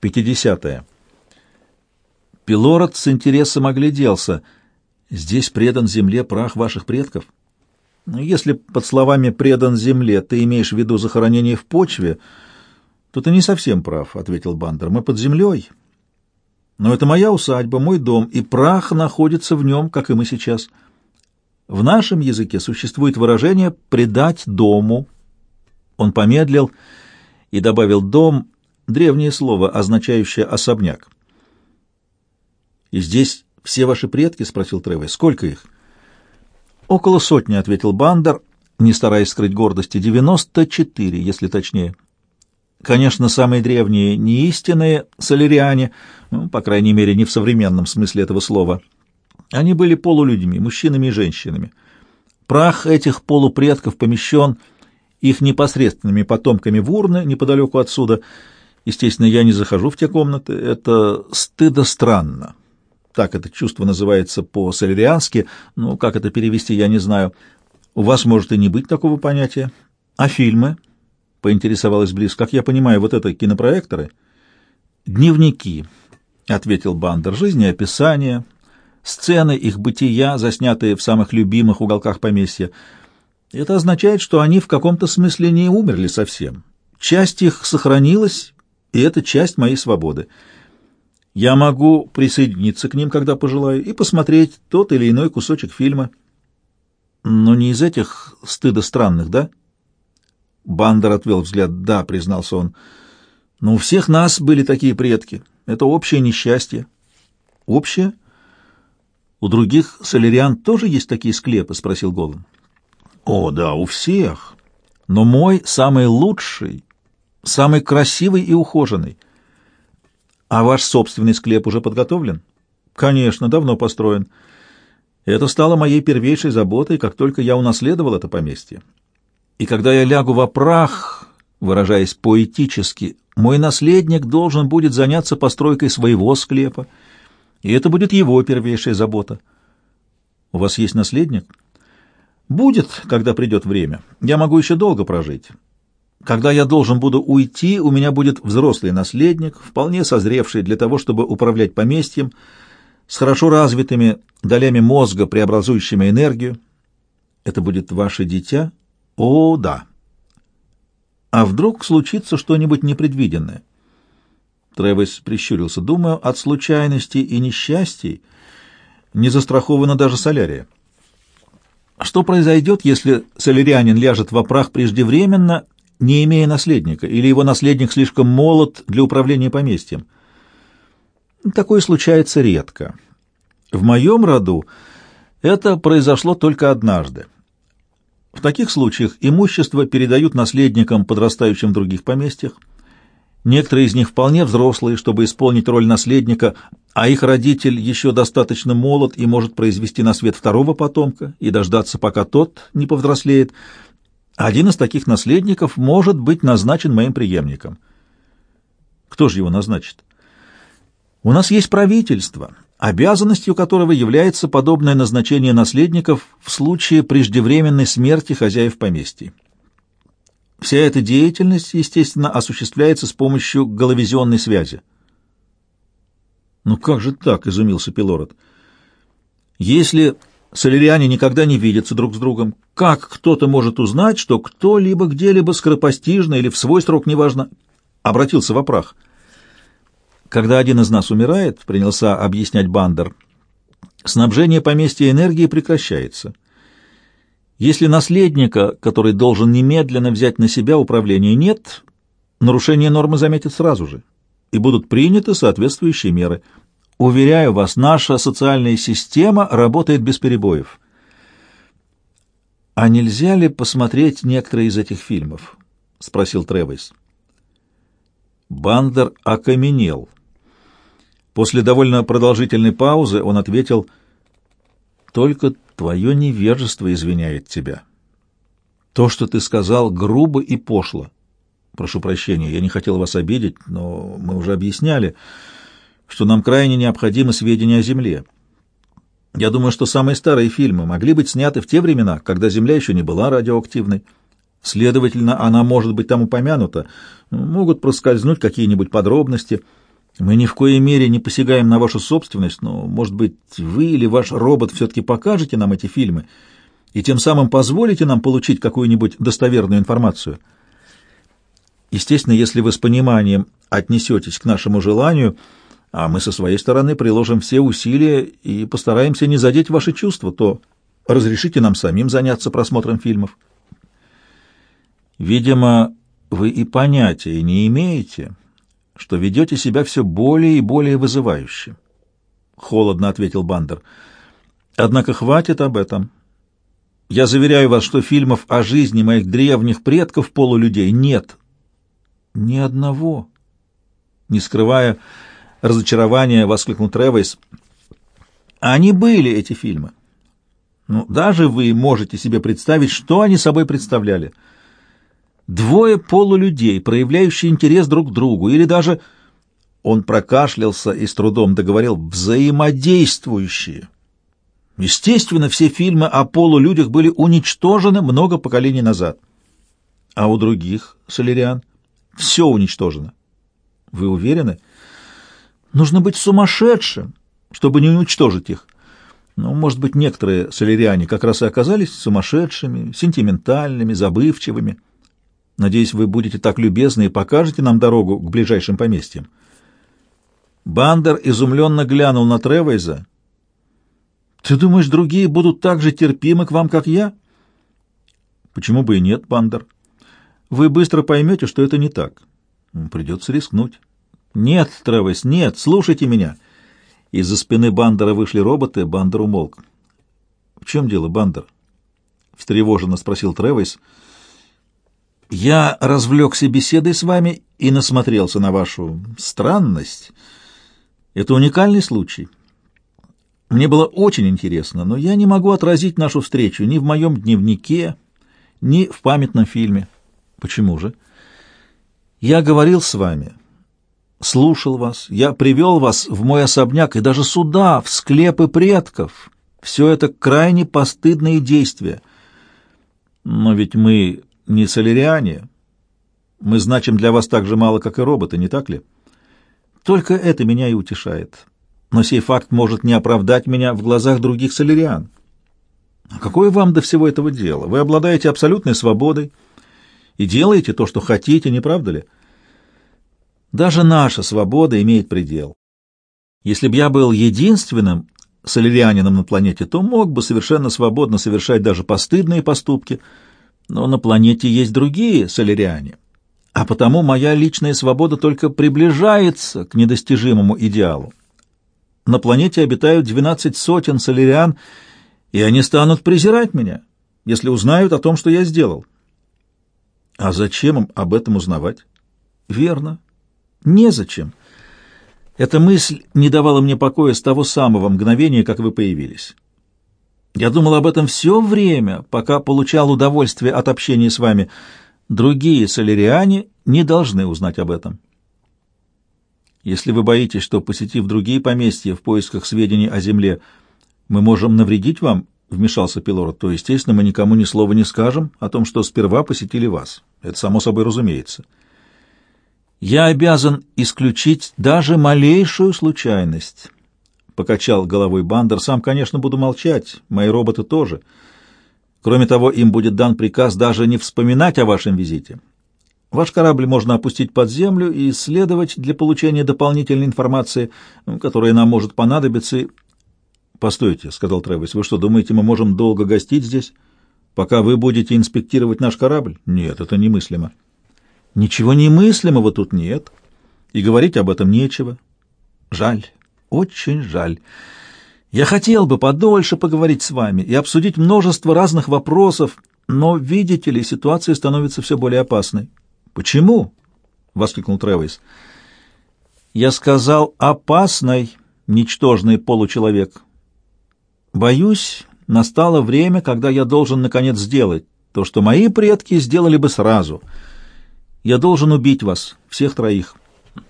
50. Пилород с интересом огляделся. Здесь предан земле прах ваших предков. Ну, если под словами «предан земле» ты имеешь в виду захоронение в почве, то ты не совсем прав, — ответил Бандер. Мы под землей. Но это моя усадьба, мой дом, и прах находится в нем, как и мы сейчас. В нашем языке существует выражение «предать дому». Он помедлил и добавил «дом» — древнее слово, означающее «особняк». «И здесь все ваши предки?» — спросил Тревой. «Сколько их?» «Около сотни», — ответил Бандер, не стараясь скрыть гордости. «Девяносто четыре, если точнее». Конечно, самые древние не истинные соляриане, ну, по крайней мере, не в современном смысле этого слова. Они были полулюдьми, мужчинами и женщинами. Прах этих полупредков помещен их непосредственными потомками в урны неподалеку отсюда. Естественно, я не захожу в те комнаты. Это стыдо странно. Так это чувство называется по-соляриански, но как это перевести, я не знаю. У вас может и не быть такого понятия. А фильмы? — поинтересовалась Близ. «Как я понимаю, вот это кинопроекторы?» «Дневники», — ответил Бандер. «Жизнеописания, сцены их бытия, заснятые в самых любимых уголках поместья. Это означает, что они в каком-то смысле не умерли совсем. Часть их сохранилась, и это часть моей свободы. Я могу присоединиться к ним, когда пожелаю, и посмотреть тот или иной кусочек фильма. Но не из этих стыдо странных, да?» Бандер отвел взгляд. «Да», — признался он, — «но у всех нас были такие предки. Это общее несчастье». «Общее? У других соляриан тоже есть такие склепы?» — спросил Голым. «О, да, у всех. Но мой самый лучший, самый красивый и ухоженный. А ваш собственный склеп уже подготовлен?» «Конечно, давно построен. Это стало моей первейшей заботой, как только я унаследовал это поместье. И когда я лягу во прах, выражаясь поэтически, мой наследник должен будет заняться постройкой своего склепа, и это будет его первейшая забота. У вас есть наследник? Будет, когда придет время. Я могу еще долго прожить. Когда я должен буду уйти, у меня будет взрослый наследник, вполне созревший для того, чтобы управлять поместьем, с хорошо развитыми долями мозга, преобразующими энергию. Это будет ваше дитя, о, да. А вдруг случится что-нибудь непредвиденное? Тревис прищурился. Думаю, от случайностей и несчастий не застрахована даже солярия. Что произойдет, если солярянин ляжет в прах преждевременно, не имея наследника, или его наследник слишком молод для управления поместьем? Такое случается редко. В моем роду это произошло только однажды. В таких случаях имущество передают наследникам, подрастающим в других поместьях. Некоторые из них вполне взрослые, чтобы исполнить роль наследника, а их родитель еще достаточно молод и может произвести на свет второго потомка и дождаться, пока тот не повзрослеет. Один из таких наследников может быть назначен моим преемником. Кто же его назначит? У нас есть правительство, обязанностью которого является подобное назначение наследников в случае преждевременной смерти хозяев поместья. Вся эта деятельность, естественно, осуществляется с помощью головизионной связи. «Ну как же так?» — изумился Пилород. «Если соляриане никогда не видятся друг с другом, как кто-то может узнать, что кто-либо где-либо скоропостижно или в свой срок, неважно, обратился в прах?» Когда один из нас умирает, принялся объяснять Бандер, снабжение поместья энергии прекращается. Если наследника, который должен немедленно взять на себя управление, нет, нарушение нормы заметят сразу же, и будут приняты соответствующие меры. Уверяю вас, наша социальная система работает без перебоев. «А нельзя ли посмотреть некоторые из этих фильмов?» — спросил Тревис. Бандер окаменел — После довольно продолжительной паузы он ответил, «Только твое невежество извиняет тебя. То, что ты сказал, грубо и пошло. Прошу прощения, я не хотел вас обидеть, но мы уже объясняли, что нам крайне необходимы сведения о Земле. Я думаю, что самые старые фильмы могли быть сняты в те времена, когда Земля еще не была радиоактивной. Следовательно, она может быть там упомянута, могут проскользнуть какие-нибудь подробности — Мы ни в коей мере не посягаем на вашу собственность, но, может быть, вы или ваш робот все-таки покажете нам эти фильмы и тем самым позволите нам получить какую-нибудь достоверную информацию. Естественно, если вы с пониманием отнесетесь к нашему желанию, а мы со своей стороны приложим все усилия и постараемся не задеть ваши чувства, то разрешите нам самим заняться просмотром фильмов. Видимо, вы и понятия не имеете, что ведете себя все более и более вызывающе. Холодно ответил Бандер. Однако хватит об этом. Я заверяю вас, что фильмов о жизни моих древних предков полулюдей нет. Ни одного. Не скрывая разочарования, воскликнул Тревейс. Они были, эти фильмы. Ну, даже вы можете себе представить, что они собой представляли — Двое полулюдей, проявляющие интерес друг к другу, или даже, он прокашлялся и с трудом договорил, взаимодействующие. Естественно, все фильмы о полулюдях были уничтожены много поколений назад. А у других, соляриан, все уничтожено. Вы уверены? Нужно быть сумасшедшим, чтобы не уничтожить их. Ну, может быть, некоторые соляриане как раз и оказались сумасшедшими, сентиментальными, забывчивыми. Надеюсь, вы будете так любезны и покажете нам дорогу к ближайшим поместьям. Бандер изумленно глянул на Тревейза. «Ты думаешь, другие будут так же терпимы к вам, как я?» «Почему бы и нет, Бандер? Вы быстро поймете, что это не так. Придется рискнуть». «Нет, Тревейз, нет, слушайте меня!» Из-за спины Бандера вышли роботы, Бандер умолк. «В чем дело, Бандер?» — встревоженно спросил. «Тревейз». Я развлекся беседой с вами и насмотрелся на вашу странность. Это уникальный случай. Мне было очень интересно, но я не могу отразить нашу встречу ни в моем дневнике, ни в памятном фильме. Почему же? Я говорил с вами, слушал вас, я привел вас в мой особняк и даже сюда, в склепы предков. Все это крайне постыдные действия. Но ведь мы не соляриане. Мы значим для вас так же мало, как и роботы, не так ли? Только это меня и утешает. Но сей факт может не оправдать меня в глазах других соляриан. А какое вам до всего этого дела? Вы обладаете абсолютной свободой и делаете то, что хотите, не правда ли? Даже наша свобода имеет предел. Если бы я был единственным солярианином на планете, то мог бы совершенно свободно совершать даже постыдные поступки — но на планете есть другие соляриане, а потому моя личная свобода только приближается к недостижимому идеалу. На планете обитают двенадцать сотен соляриан, и они станут презирать меня, если узнают о том, что я сделал. А зачем им об этом узнавать? Верно. Незачем. Эта мысль не давала мне покоя с того самого мгновения, как вы появились. Я думал об этом все время, пока получал удовольствие от общения с вами. Другие соляриане не должны узнать об этом. Если вы боитесь, что, посетив другие поместья в поисках сведений о земле, мы можем навредить вам, — вмешался Пилород, — то, естественно, мы никому ни слова не скажем о том, что сперва посетили вас. Это само собой разумеется. Я обязан исключить даже малейшую случайность» покачал головой Бандер. Сам, конечно, буду молчать, мои роботы тоже. Кроме того, им будет дан приказ даже не вспоминать о вашем визите. Ваш корабль можно опустить под землю и исследовать для получения дополнительной информации, которая нам может понадобиться. Постойте, сказал Тревис. Вы что, думаете, мы можем долго гостить здесь, пока вы будете инспектировать наш корабль? Нет, это немыслимо. Ничего немыслимого тут нет, и говорить об этом нечего. Жаль. Очень жаль. Я хотел бы подольше поговорить с вами и обсудить множество разных вопросов, но, видите ли, ситуация становится все более опасной. Почему? воскликнул Тревис. Я сказал опасной, ничтожный получеловек. Боюсь, настало время, когда я должен наконец сделать то, что мои предки сделали бы сразу. Я должен убить вас, всех троих.